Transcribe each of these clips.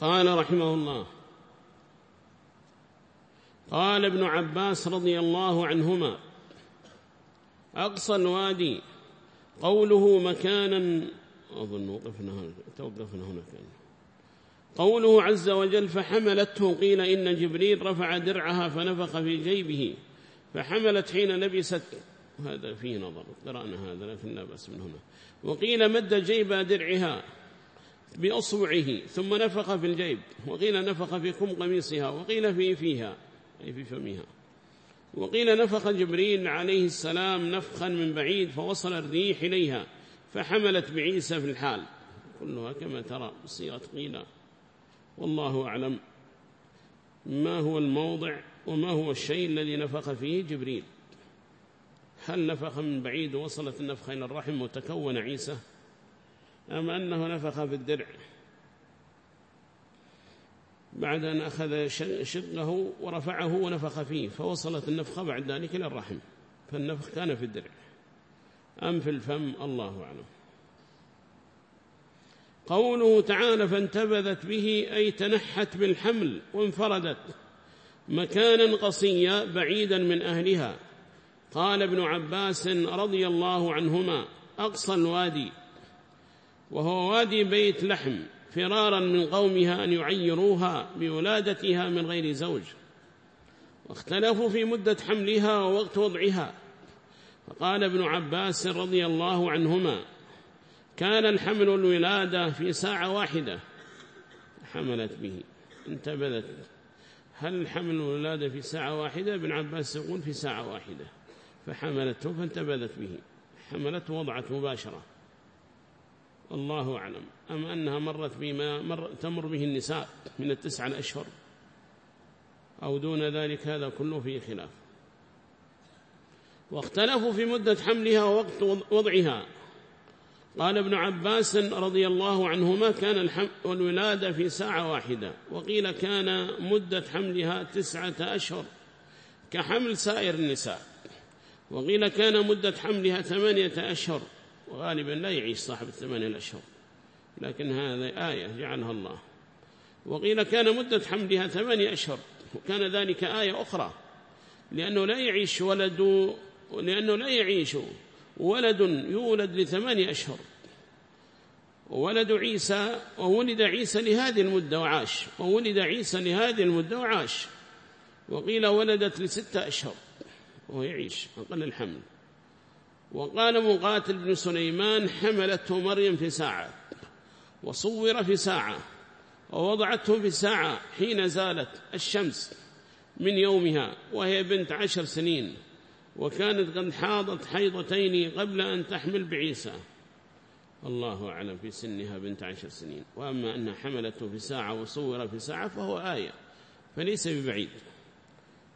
قال رحمه الله قال ابن عباس رضي الله عنهما أقصى الوادي قوله مكانا أظن وقفنا هنا توقفنا هنا كان. قوله عز وجل فحملته قيل إن جبريل رفع درعها فنفخ في جيبه فحملت حين لبست. هذا فيه نظر قرأنا هذا لكن لا بأس من هنا. وقيل مد جيب درعها بأصبعه ثم نفخ في الجيب وقيل نفخ في كم قميصها وقيل في فيها أي في فمها. وقيل نفخ جبريل عليه السلام نفخا من بعيد فوصل الريح إليها فحملت بعيسى في الحال. كلها كما ترى بصيغة قيل. والله أعلم ما هو الموضع وما هو الشيء الذي نفخ فيه جبريل. هل نفخ من بعيد وصلت النفخة إلى الرحم وتكون عيسى؟ أم أنه نفخ في الدرع بعد أن أخذ شقه ورفعه ونفخ فيه فوصلت النفخة بعد ذلك إلى الرحم فالنفخ كان في الدرع. أم في الفم؟ الله أعلم. قوله تعالى فانتبذت به أي تنحت بالحمل وانفردت مكانا قصيا بعيدا من أهلها. قال ابن عباس رضي الله عنهما أقصى الوادي وهو وادي بيت لحم فرارا من قومها أن يعيروها بولادتها من غير زوج. واختلفوا في مدة حملها ووقت وضعها. فقال ابن عباس رضي الله عنهما كان الحمل الولادة في ساعة واحدة. حملت به انتبذت. هل الحمل الولادة في ساعة واحدة؟ ابن عباس يقول في ساعة واحدة. فحملته فانتبذت به. حملته وضعت مباشرة. الله أعلم. أم أنها مرت بما مر تمر به النساء من التسعة الأشهر أو دون ذلك هذا كله فيه خلاف. واختلفوا في مدة حملها ووقت وضعها. قال ابن عباس رضي الله عنهما كان الحمل والولادة في ساعة واحدة. وقيل كان مدة حملها تسعة أشهر كحمل سائر النساء. وقيل كان مدة حملها ثمانية أشهر. وغالبا لا يعيش صاحب الثمانية الأشهر. لكن هذا آية جعلها الله. وقيل كان مدة حملها ثمانية أشهر. وكان ذلك آية أخرى. لأنه لا يعيش ولد لأنه لا يعيش ولد يولد لثمانية أشهر. وولد عيسى وولد عيسى لهذه المدة وعاش. وولد عيسى لهذه المدة وعاش. وقيل ولدت لستة أشهر. وهو يعيش أقل الحمل وقال مقاتل بن سليمان حملته مريم في ساعة وصور في ساعة ووضعته في ساعة حين زالت الشمس من يومها وهي بنت عشر سنين وكانت قد حاضت حيضتين قبل أن تحمل بعيسى. الله أعلم في سنها بنت عشر سنين. وأما أنها حملته في ساعة وصور في ساعة فهو آية فليس ببعيد.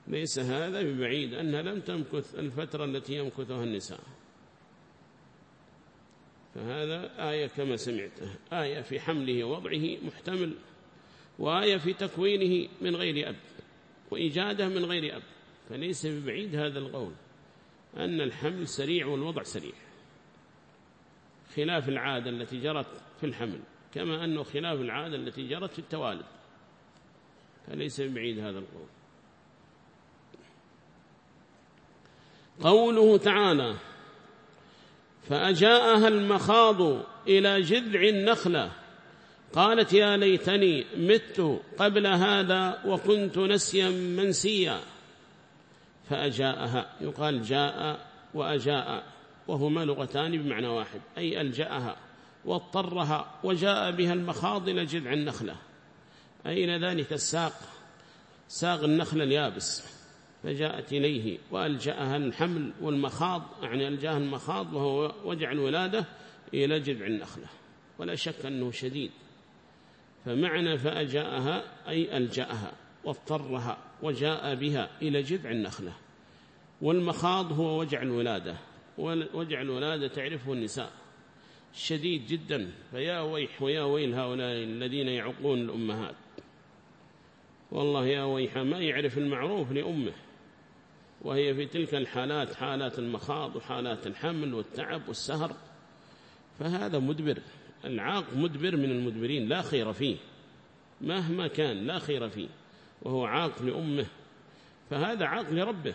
ليس هذا ببعيد أنها لم تمكث الفترة التي يمكثها النساء. فهذا آية كما سمعته آية في حمله ووضعه محتمل وآية في تكوينه من غير أب وإيجاده من غير أب. فليس ببعيد هذا القول أن الحمل سريع والوضع سريع. خلاف العادة التي جرت في الحمل كما أنه خلاف العادة التي جرت في التوالد. فليس ببعيد هذا القول. قوله تعالى فأجاءها المخاض إلى جذع النخلة. قالت يا ليتني مت قبل هذا وكنت نسيا منسيا. فأجاءها يقال جاء وأجاء وهما لغتان بمعنى واحد أي ألجأها واضطرها وجاء بها المخاض إلى جذع النخلة. أين ذلك الساق؟ ساق النخل اليابس. فجاءت إليه وألجأها الحمل والمخاض يعني ألجأها المخاض وهو وجع الولادة إلى جذع النخلة ولا شك أنه شديد. فمعنى فأجاءها أي ألجأها واضطرها وجاء بها إلى جذع النخلة. والمخاض هو وجع الولادة وجع الولادة تعرفه النساء. شديد جدا فيا ويح ويا ويل هؤلاء الذين يعقون الأمهات. والله يا ويح ما يعرف المعروف لأمه. وهي في تلك الحالات حالات المخاض وحالات الحمل والتعب والسهر. فهذا مدبر العاق مدبر من المدبرين لا خير فيه. مهما كان لا خير فيه. وهو عاق لأمه. فهذا عاق لربه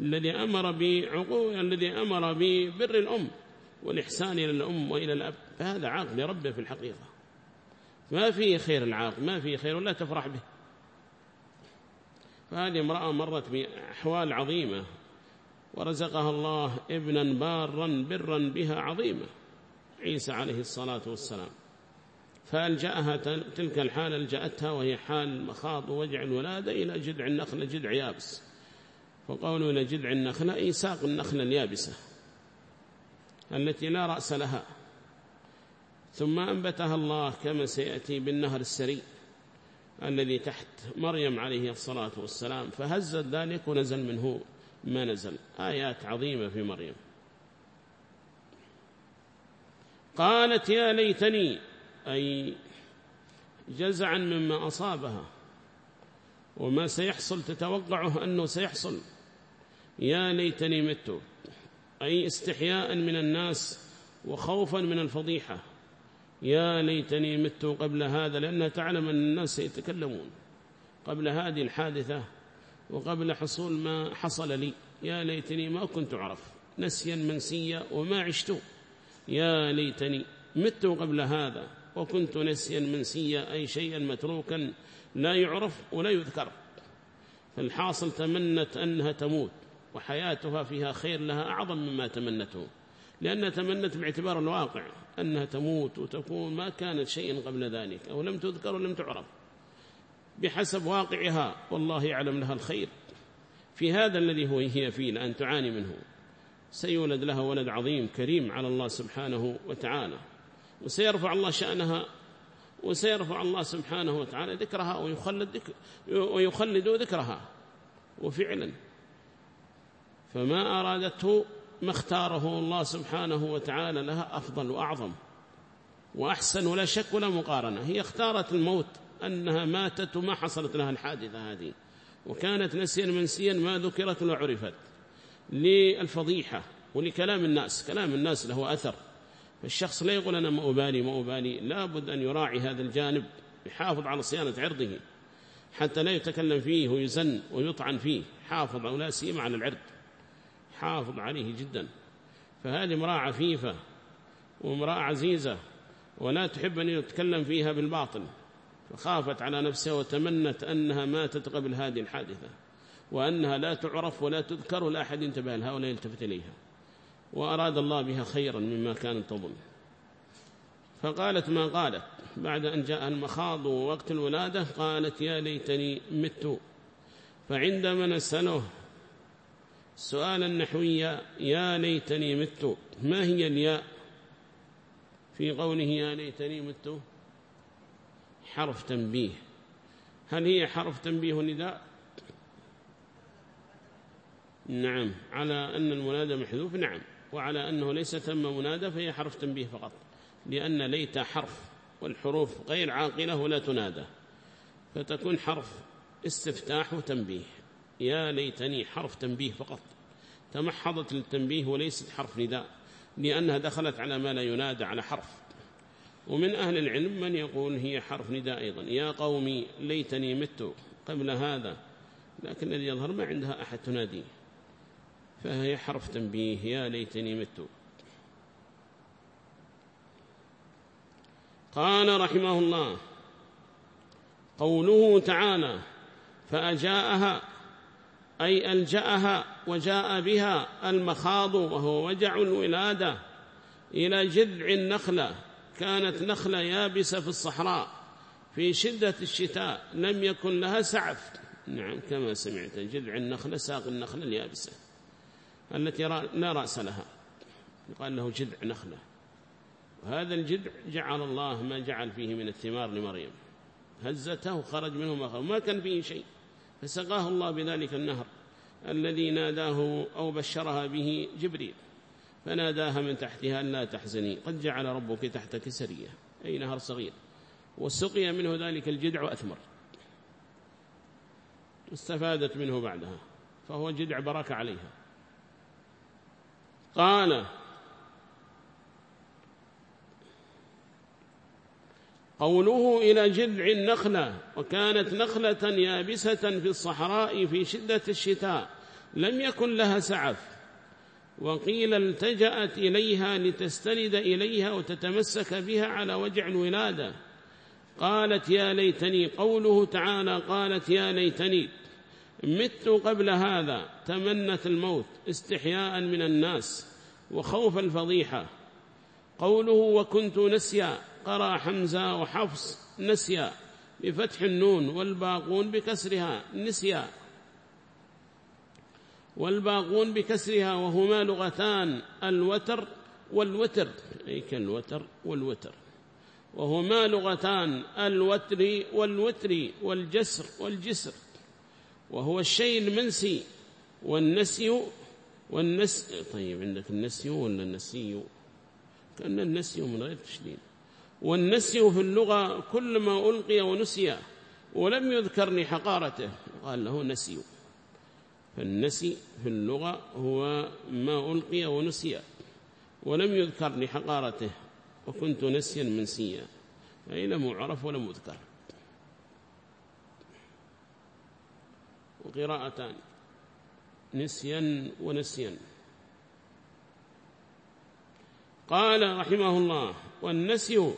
الذي أمر بعقوق الذي أمر ببر الأم والإحسان إلى الأم وإلى الأب. فهذا عاق لربه في الحقيقة. ما فيه خير العاق ما فيه خير ولا تفرح به. فهذه امرأة مرت بأحوال عظيمة ورزقها الله ابنا بارا برا بها عظيمة عيسى عليه الصلاة والسلام. فألجأها تلك الحال؟ ألجأتها وهي حال مخاض ووجع الولادة إلى جذع النخلة؟ جذع يابس. فقولوا إلى جذع النخلة أي ساق النخلة اليابسة التي لا رأس لها. ثم أنبتها الله كما سيأتي بالنهر السري الذي تحت مريم عليه الصلاة والسلام فهزت ذلك ونزل منه ما نزل. آيات عظيمة في مريم. قالت يا ليتني أي جزعا مما أصابها وما سيحصل تتوقعه أنه سيحصل. يا ليتني مت أي استحياء من الناس وخوفا من الفضيحة. يا ليتني مت قبل هذا لأنها تعلم أن الناس سيتكلمون قبل هذه الحادثة وقبل حصول ما حصل لي. يا ليتني ما كنت أعرف نسيا منسيا وما عشت. يا ليتني مت قبل هذا وكنت نسيا منسيا أي شيئا متروكا لا يعرف ولا يذكر. فالحاصل تمنت أنها تموت وحياتها فيها خير لها أعظم مما تمنته. لأنها تمنت باعتبار الواقع أنها تموت وتكون ما كانت شيئا قبل ذلك أو لم تذكر ولم تعرف. بحسب واقعها والله يعلم لها الخير. في هذا الذي هو هي فيه لأن تعاني منه. سيولد لها ولد عظيم كريم على الله سبحانه وتعالى. وسيرفع الله شأنها وسيرفع الله سبحانه وتعالى ذكرها ويخلد, ذكر ويخلد ذكرها. وفعلا. فما أرادته ما اختاره الله سبحانه وتعالى لها أفضل وأعظم. وأحسن ولا شك ولا مقارنة. هي اختارت الموت أنها ماتت وما حصلت لها الحادثة هذه. وكانت نسيا منسيا ما ذكرت ولا عرفت. للفضيحة ولكلام الناس كلام الناس له أثر. فالشخص لا يقول أنا ما أبالي ما أبالي. لابد أن يراعي هذا الجانب يحافظ على صيانة عرضه. حتى لا يتكلم فيه ويزن ويطعن فيه حافظ أو لا سيما على العرض. حافظ عليه جدا. فهذه امرأة عفيفة وامرأة عزيزة ولا تحب أن يتكلم فيها بالباطل. فخافت على نفسها وتمنت أنها ماتت قبل هذه الحادثة وأنها لا تعرف ولا تذكر ولا أحد ينتبه لها ولا يلتفت إليها. وأراد الله بها خيرا مما كانت تظن. فقالت ما قالت. بعد أن جاء المخاض ووقت الولادة قالت يا ليتني مت فعندما نسأله سؤالا نحويا يا ليتني مت. ما هي الياء؟ في قوله يا ليتني مت. حرف تنبيه. هل هي حرف تنبيه نداء نعم. على أن المنادى محذوف؟ نعم. وعلى أنه ليس تم منادى فهي حرف تنبيه فقط. لأن ليت حرف والحروف غير عاقلة ولا تنادى. فتكون حرف استفتاح وتنبيه. يا ليتني حرف تنبيه فقط. تمحضت للتنبيه وليست حرف نداء لأنها دخلت على ما لا ينادى على حرف. ومن أهل العلم من يقول هي حرف نداء أيضا. يا قومي ليتني مت قبل هذا لكن الذي يظهر ما عندها أحد تناديه. فهي حرف تنبيه يا ليتني مت. قال رحمه الله قوله تعالى فأجاءها أي ألجأها وجاء بها المخاض وهو وجع الولادة إلى جذع النخلة. كانت نخلة يابسة في الصحراء في شدة الشتاء لم يكن لها سعف. نعم كما سمعت جذع النخلة ساق النخلة اليابسة التي لا رأس لها. يقال له جذع نخلة. وهذا الجذع جعل الله ما جعل فيه من الثمار لمريم. هزته وخرج منه ما ما كان فيه شيء. فسقاه الله بذلك النهر الذي ناداه أو بشرها به جبريل فناداها من تحتها لا تحزني قد جعل ربك تحتك سرية أي نهر صغير وسقي منه ذلك الجدع أثمر استفادت منه بعدها فهو جدع بركة عليها. قال قوله إلى جذع النخلة وكانت نخلة يابسة في الصحراء في شدة الشتاء لم يكن لها سعف. وقيل التجأت إليها لتستند إليها وتتمسك بها على وجع الولادة. قالت يا ليتني قوله تعالى قالت يا ليتني مت قبل هذا تمنت الموت استحياء من الناس وخوف الفضيحة. قوله وكنت نسيا قرأ حمزة وحفص نسيا بفتح النون والباقون بكسرها نسيا. والباقون بكسرها وهما لغتان الوتر والوتر أي كالوتر والوتر. وهما لغتان الوتر والوتر والجسر والجسر. وهو الشيء المنسي والنسي والنس طيب عندك النسي ولا النسي؟ كأن النسي من غير تشديد. والنسي في اللغة كل ما ألقي ونسي ولم يذكر لحقارته قال له نسي. فالنسي في اللغة هو ما ألقي ونسي ولم يذكر لحقارته وكنت نسيا منسيا أي لم أعرف ولم أذكر. وقراءتان نسيا ونسيا. قال رحمه الله والنسي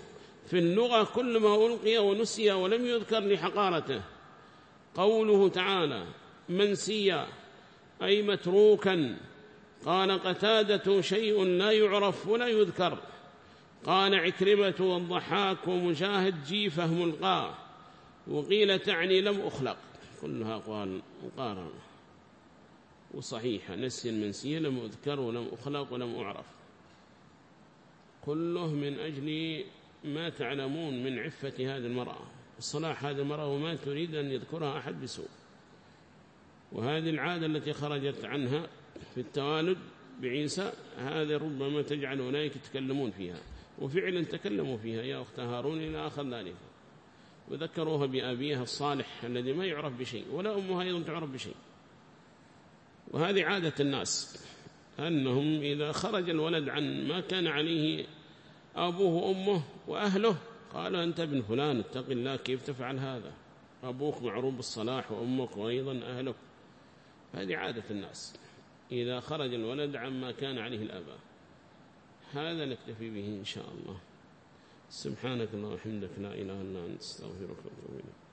في اللغة كل ما ألقي ونسي ولم يذكر لحقارته. قوله تعالى منسيا أي متروكا. قال قتادة شيء لا يعرف ولا يذكر. قال عكرمة والضحاك ومجاهد جيفه ملقاه وقيل تعني لم أخلق. كلها أقوال مقارنة. وصحيحة نسي المنسية لم أذكر ولم أخلق ولم أعرف. كله من أجل ما تعلمون من عفة هذه المرأة الصلاح هذه المرأة وما تريد أن يذكرها أحد بسوء. وهذه العادة التي خرجت عنها في التوالد بعيسى هذا ربما تجعل أولئك يتكلمون فيها وفعلا تكلموا فيها يا أخت هارون إلى آخر ذلك وذكروها بأبيها الصالح الذي ما يعرف بشيء ولا أمها أيضا تعرف بشيء. وهذه عادة الناس أنهم إذا خرج الولد عن ما كان عليه أبوه وأمه وأهله. قال أنت ابن فلان اتق الله كيف تفعل هذا؟ أبوك معروف بالصلاح وأمك وأيضا أهلك. هذه عادة الناس. إذا خرج الولد عما كان عليه الآباء. هذا نكتفي به إن شاء الله. سبحانك اللهم وبحمدك لا إله إلا أنت استغفرك وأتوب إليك.